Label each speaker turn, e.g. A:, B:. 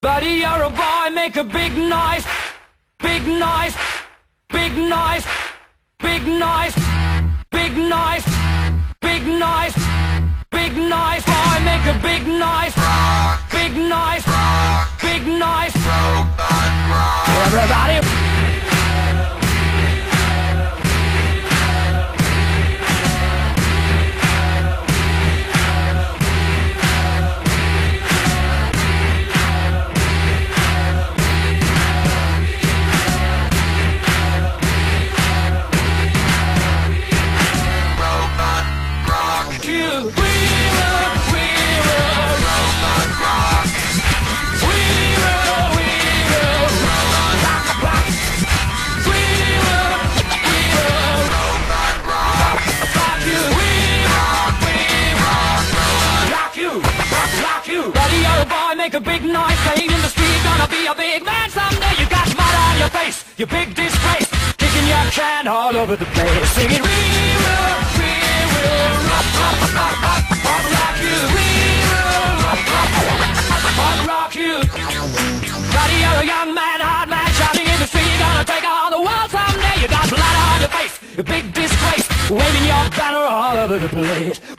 A: Buddy, you're a boy, make a big noise. Big noise. Big noise. Big noise. Big noise. Big noise. Make a big noise. In the street, gonna be a big man someday. You got mud on your face, you big disgrace. Kicking your can all over the place. Singing, face, a big